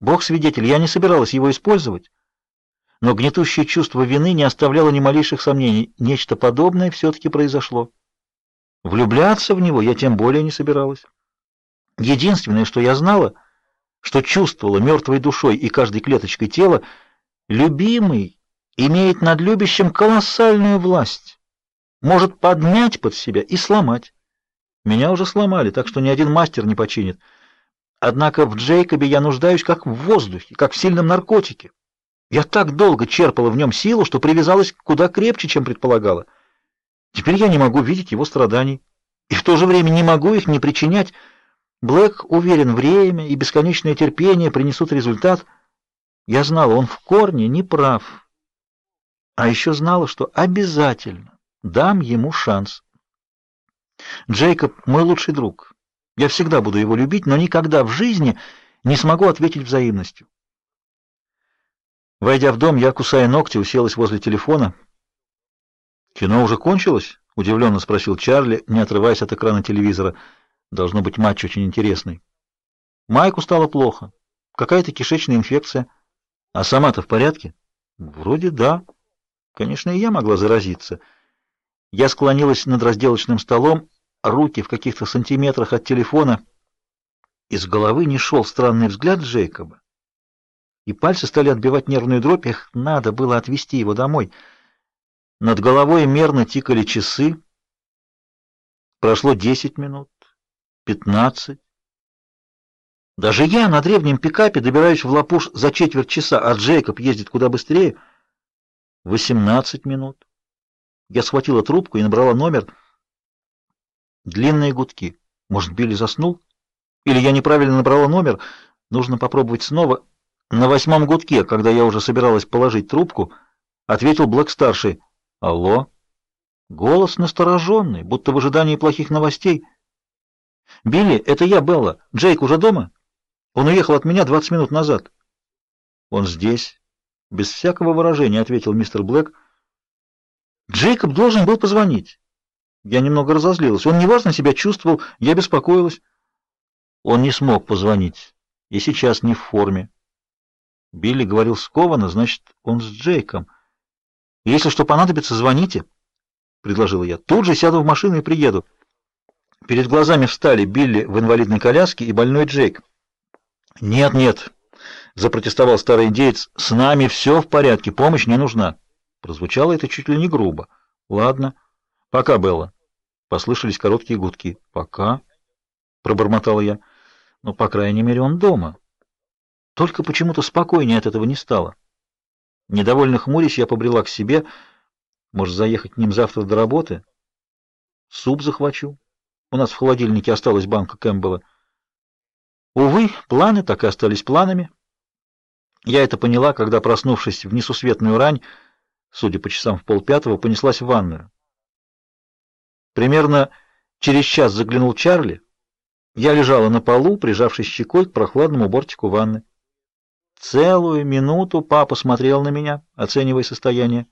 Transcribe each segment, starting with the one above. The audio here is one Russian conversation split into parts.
Бог свидетель, я не собиралась его использовать, но гнетущее чувство вины не оставляло ни малейших сомнений. Нечто подобное все-таки произошло. Влюбляться в него я тем более не собиралась. Единственное, что я знала, что чувствовала мертвой душой и каждой клеточкой тела, любимый имеет над любящим колоссальную власть, может подмять под себя и сломать. Меня уже сломали, так что ни один мастер не починит. Однако в Джейкобе я нуждаюсь как в воздухе, как в сильном наркотике. Я так долго черпала в нем силу, что привязалась куда крепче, чем предполагала. Теперь я не могу видеть его страданий, и в то же время не могу их не причинять. Блэк уверен, время и бесконечное терпение принесут результат. Я знала, он в корне не прав. А еще знала, что обязательно дам ему шанс. Джейкоб мой лучший друг. Я всегда буду его любить, но никогда в жизни не смогу ответить взаимностью. Войдя в дом, я, кусая ногти, уселась возле телефона. «Кино уже кончилось?» — удивленно спросил Чарли, не отрываясь от экрана телевизора. «Должно быть матч очень интересный». Майку стало плохо. Какая-то кишечная инфекция. А сама-то в порядке? Вроде да. Конечно, и я могла заразиться. Я склонилась над разделочным столом, руки в каких-то сантиметрах от телефона. Из головы не шел странный взгляд Джейкоба. И пальцы стали отбивать нервную дробь, их надо было отвезти его домой. Над головой мерно тикали часы. Прошло десять минут, пятнадцать. Даже я на древнем пикапе добираюсь в Лапуш за четверть часа, а Джейкоб ездит куда быстрее. Восемнадцать минут. Я схватила трубку и набрала номер. Длинные гудки. Может, Билли заснул? Или я неправильно набрала номер? Нужно попробовать снова. На восьмом гудке, когда я уже собиралась положить трубку, ответил Блэк-старший. «Алло?» Голос настороженный, будто в ожидании плохих новостей. «Билли, это я, Белла. Джейк уже дома? Он уехал от меня двадцать минут назад». «Он здесь?» Без всякого выражения ответил мистер Блэк. Джейкоб должен был позвонить. Я немного разозлилась. Он неважно себя чувствовал, я беспокоилась. Он не смог позвонить. И сейчас не в форме. Билли говорил скованно, значит, он с Джейком. Если что понадобится, звоните, предложила я. Тут же сяду в машину и приеду. Перед глазами встали Билли в инвалидной коляске и больной Джейк. Нет, нет, запротестовал старый индеец. С нами все в порядке, помощь не нужна. Прозвучало это чуть ли не грубо. Ладно. Пока, Белла. Послышались короткие гудки. Пока, пробормотала я. Но по крайней мере он дома. Только почему-то спокойнее от этого не стало. Недовольно хмурясь, я побрела к себе. Может, заехать к ним завтра до работы? Суп захвачу. У нас в холодильнике осталась банка Кэмпбелла. Увы, планы так и остались планами. Я это поняла, когда, проснувшись в несусветную рань, судя по часам в полпятого, понеслась в ванную. Примерно через час заглянул Чарли. Я лежала на полу, прижавшись щекой к прохладному бортику ванны. Целую минуту папа смотрел на меня, оценивая состояние.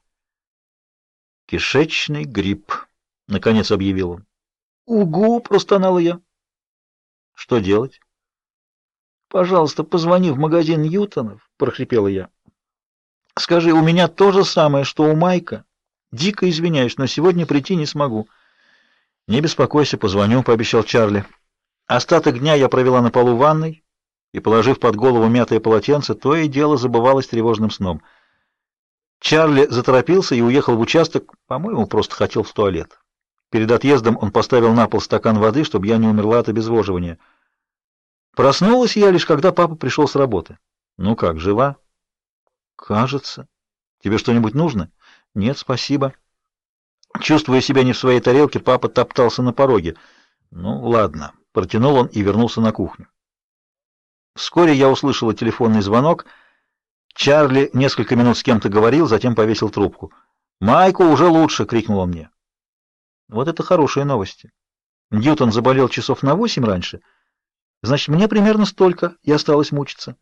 «Кишечный грипп», — наконец объявил он. «Угу!» — простонала я. «Что делать?» «Пожалуйста, позвони в магазин Ньютонов», — прохрипела я. Скажи, у меня то же самое, что у Майка. Дико извиняюсь, но сегодня прийти не смогу. Не беспокойся, позвоню, пообещал Чарли. Остаток дня я провела на полу ванной и, положив под голову мятое полотенце, то и дело забывалась тревожным сном. Чарли заторопился и уехал в участок, по-моему, просто хотел в туалет. Перед отъездом он поставил на пол стакан воды, чтобы я не умерла от обезвоживания. Проснулась я лишь когда папа пришел с работы. Ну как, жива? Кажется. Тебе что-нибудь нужно? Нет, спасибо. Чувствуя себя не в своей тарелке, папа топтался на пороге. Ну, ладно, протянул он и вернулся на кухню. Вскоре я услышала телефонный звонок. Чарли несколько минут с кем-то говорил, затем повесил трубку. "Майку уже лучше", крикнул он мне. Вот это хорошие новости. Ньютон заболел часов на восемь раньше. Значит, мне примерно столько и осталось мучиться.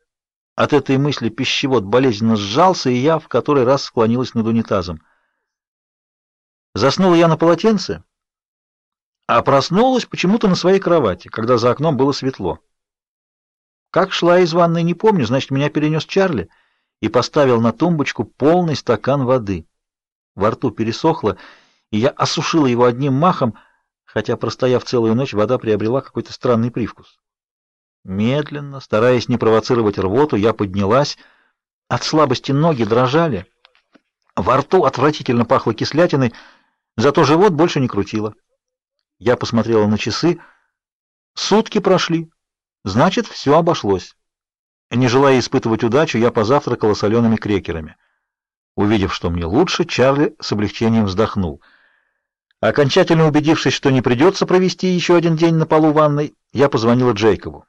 От этой мысли пищевод болезненно сжался, и я в который раз склонилась над унитазом. Заснула я на полотенце, а проснулась почему-то на своей кровати, когда за окном было светло. Как шла из ванной, не помню, значит, меня перенес Чарли и поставил на тумбочку полный стакан воды. Во рту пересохло, и я осушила его одним махом, хотя, простояв целую ночь, вода приобрела какой-то странный привкус. Медленно, стараясь не провоцировать рвоту, я поднялась. От слабости ноги дрожали. Во рту отвратительно пахло кислятиной, зато живот больше не крутило. Я посмотрела на часы. Сутки прошли. Значит, все обошлось. Не желая испытывать удачу, я позавтракала солеными крекерами. Увидев, что мне лучше, Чарли с облегчением вздохнул. Окончательно убедившись, что не придется провести еще один день на полу ванной, я позвонила Джейкобу.